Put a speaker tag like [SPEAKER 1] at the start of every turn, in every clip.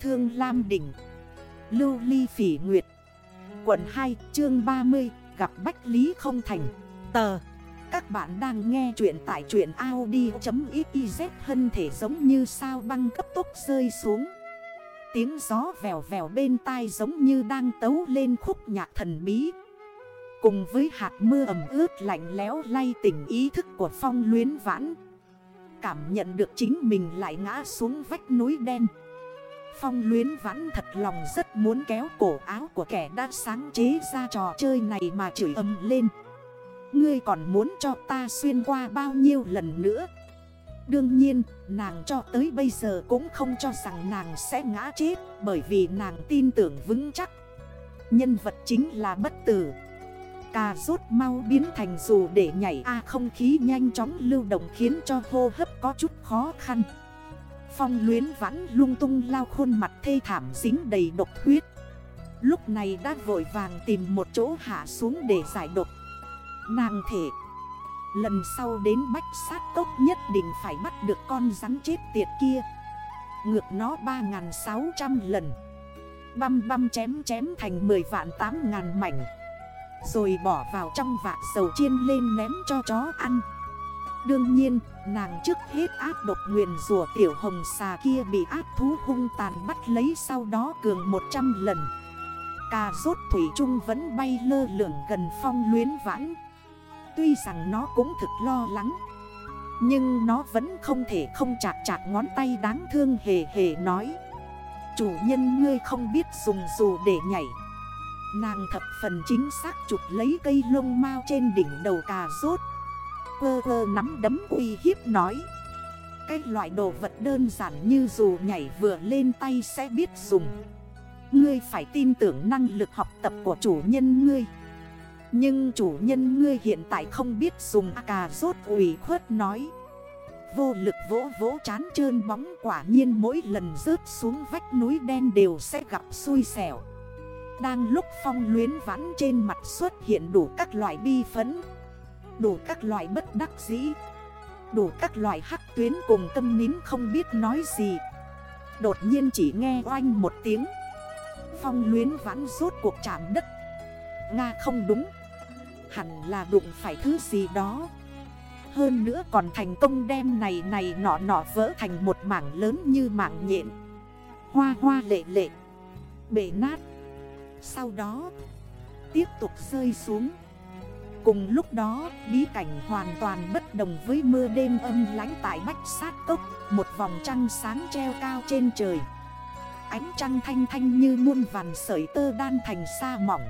[SPEAKER 1] Thương Lam Đỉnh. Lưu Ly Phỉ Nguyệt. Quận 2 chương 30 Gặp Bách Lý không thành. Tờ. Các bạn đang nghe chuyện tại truyện Audi.xyz Hân thể giống như sao băng cấp tốc rơi xuống. Tiếng gió vèo vèo bên tai giống như đang tấu lên khúc nhạc thần bí. Cùng với hạt mưa ẩm ướt lạnh lẽo lay tỉnh ý thức của phong luyến vãn. Cảm nhận được chính mình lại ngã xuống vách núi đen. Phong luyến vãn thật lòng rất muốn kéo cổ áo của kẻ đã sáng chế ra trò chơi này mà chửi âm lên. Ngươi còn muốn cho ta xuyên qua bao nhiêu lần nữa? Đương nhiên, nàng cho tới bây giờ cũng không cho rằng nàng sẽ ngã chết Bởi vì nàng tin tưởng vững chắc. Nhân vật chính là bất tử. Cà rốt mau biến thành dù để nhảy A không khí nhanh chóng lưu động khiến cho hô hấp có chút khó khăn. Phong luyến vãn lung tung lao khuôn mặt thê thảm dính đầy độc huyết. Lúc này đã vội vàng tìm một chỗ hạ xuống để giải độc. Nàng thể Lần sau đến bách sát tốt nhất định phải bắt được con rắn chết tiệt kia. Ngược nó 3.600 lần. Băm băm chém chém thành 10 vạn 8 ngàn mảnh. Rồi bỏ vào trong vạc dầu chiên lên ném cho chó ăn. Đương nhiên, nàng trước hết áp độc nguyền rùa tiểu hồng xà kia bị áp thú hung tàn bắt lấy sau đó cường 100 lần. Cà rốt thủy trung vẫn bay lơ lửng gần phong luyến vãn. Tuy rằng nó cũng thực lo lắng. Nhưng nó vẫn không thể không chạc chạc ngón tay đáng thương hề hề nói. Chủ nhân ngươi không biết dùng dù để nhảy. Nàng thập phần chính xác chụp lấy cây lông mau trên đỉnh đầu cà rốt Quơ quơ nắm đấm uy hiếp nói. Cái loại đồ vật đơn giản như dù nhảy vừa lên tay sẽ biết dùng. Ngươi phải tin tưởng năng lực học tập của chủ nhân ngươi. Nhưng chủ nhân ngươi hiện tại không biết dùng cà rốt ủy khuất nói. Vô lực vỗ vỗ chán trơn bóng quả nhiên mỗi lần rớt xuống vách núi đen đều sẽ gặp xui xẻo. Đang lúc phong luyến vãn trên mặt xuất hiện đủ các loại bi phấn. Đủ các loại bất đắc dĩ. Đủ các loại hắc tuyến cùng tâm nín không biết nói gì. Đột nhiên chỉ nghe oanh một tiếng. Phong luyến vãn rốt cuộc chạm đất. Nga không đúng. Hẳn là đụng phải thứ gì đó. Hơn nữa còn thành công đem này này nọ nọ vỡ thành một mảng lớn như mảng nhện. Hoa hoa lệ lệ. Bể nát. Sau đó, Tiếp tục rơi xuống. Cùng lúc đó, bí cảnh hoàn toàn bất đồng với mưa đêm âm lánh tại Bách Sát Cốc Một vòng trăng sáng treo cao trên trời. Ánh trăng thanh thanh như muôn vàn sợi tơ đan thành sa mỏng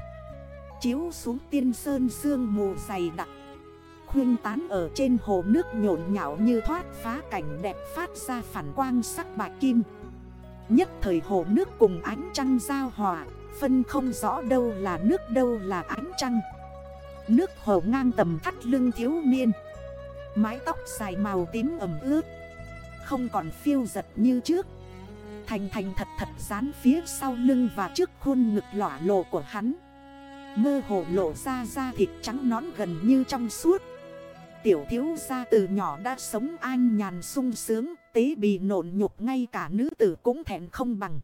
[SPEAKER 1] Chiếu xuống tiên sơn sương mù dày đặc Khuyên tán ở trên hồ nước nhộn nhạo như thoát phá cảnh đẹp phát ra phản quang sắc bạc kim. Nhất thời hồ nước cùng ánh trăng giao hòa Phân không rõ đâu là nước đâu là ánh trăng. Nước hồ ngang tầm thắt lưng thiếu niên. Mái tóc dài màu tím ẩm ướt. Không còn phiêu giật như trước. Thành thành thật thật dán phía sau lưng và trước khuôn ngực lỏa lộ của hắn. Mơ hồ lộ ra da thịt trắng nón gần như trong suốt. Tiểu thiếu gia từ nhỏ đã sống an nhàn sung sướng, Tế bì nộn nhục ngay cả nữ tử cũng thẹn không bằng.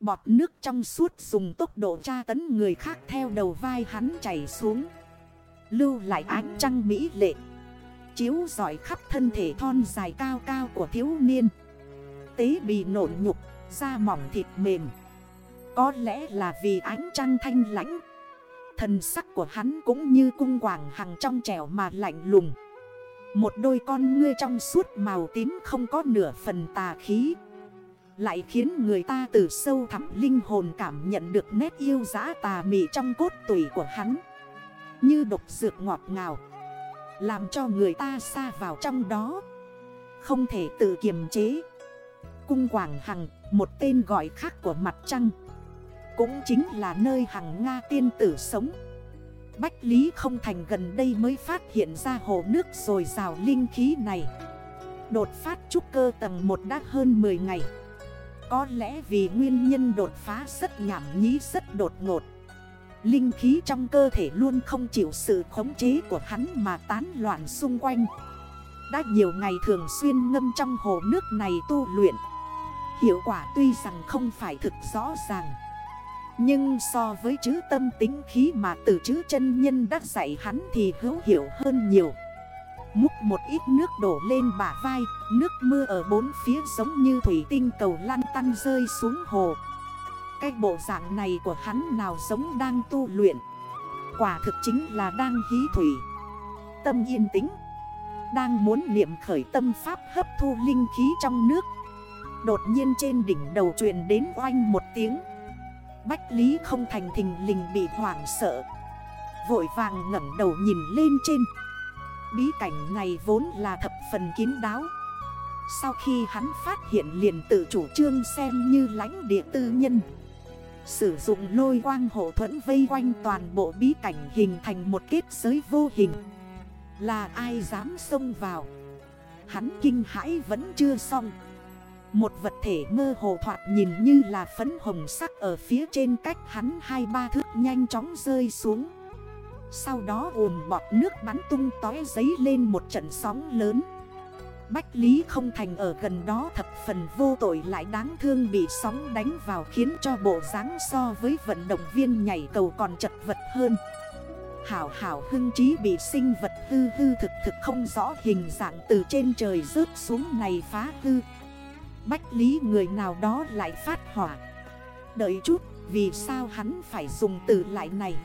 [SPEAKER 1] Bọt nước trong suốt dùng tốc độ tra tấn người khác theo đầu vai hắn chảy xuống. Lưu lại ánh trăng mỹ lệ Chiếu giỏi khắp thân thể thon dài cao cao của thiếu niên. Tế bị nộn nhục, da mỏng thịt mềm. Có lẽ là vì ánh trăng thanh lãnh Thần sắc của hắn cũng như cung quảng hằng trong trẻo mà lạnh lùng. Một đôi con ngươi trong suốt màu tím không có nửa phần tà khí Lại khiến người ta từ sâu thẳm linh hồn cảm nhận được nét yêu dã tà mị trong cốt tủy của hắn như độc dược ngọt ngào, Làm cho người ta xa vào trong đó. Không thể tự kiềm chế. Cung Quảng Hằng, Một tên gọi khác của mặt trăng, Cũng chính là nơi hằng Nga tiên tử sống. Bách Lý không thành gần đây mới phát hiện ra hồ nước rồi rào linh khí này, Đột phát trúc cơ tầng 1 đã hơn 10 ngày. Có lẽ vì nguyên nhân đột phá rất nhảm nhí, rất đột ngột. Linh khí trong cơ thể luôn không chịu sự khống chế của hắn mà tán loạn xung quanh. Đã nhiều ngày thường xuyên ngâm trong hồ nước này tu luyện. Hiệu quả tuy rằng không phải thực rõ ràng. Nhưng so với chữ tâm tính khí mà từ chữ chân nhân đã dạy hắn thì hữu hiệu hơn nhiều. Múc một ít nước đổ lên bả vai, Nước mưa ở bốn phía giống như thủy tinh cầu lăn tăn rơi xuống hồ. Cái bộ dạng này của hắn nào giống đang tu luyện. Quả thực chính là đang hí thủy, Tâm yên tĩnh, Đang muốn niệm khởi tâm pháp hấp thu linh khí trong nước. Đột nhiên trên đỉnh đầu truyền đến oanh một tiếng. Bách Lý không thành thình lình bị hoảng sợ, Vội vàng ngẩn đầu nhìn lên trên. Bí cảnh này vốn là thập phần kín đáo. Sau khi hắn phát hiện liền tự chủ trương xem như lãnh địa tư nhân. Sử dụng lôi quang hộ thuẫn vây quanh toàn bộ bí cảnh hình thành một kết giới vô hình. Là ai dám xông vào? Hắn kinh hãi vẫn chưa xong. Một vật thể mơ hồ thoạt nhìn như là phấn hồng sắc ở phía trên cách hắn hai ba thước nhanh chóng rơi xuống. Sau đó ùm bọt nước bắn tung tói giấy lên một trận sóng lớn. Bách Lý không thành ở gần đó thập phần vô tội lại đáng thương bị sóng đánh vào khiến cho bộ dáng so với vận động viên nhảy cầu còn chật vật hơn. Hảo hảo hưng trí bị sinh vật hư hư thực thực không rõ hình dạng từ trên trời rớt xuống này phá hư. Bách Lý người nào đó lại phát hỏa. Đợi chút, vì sao hắn phải dùng từ lại này?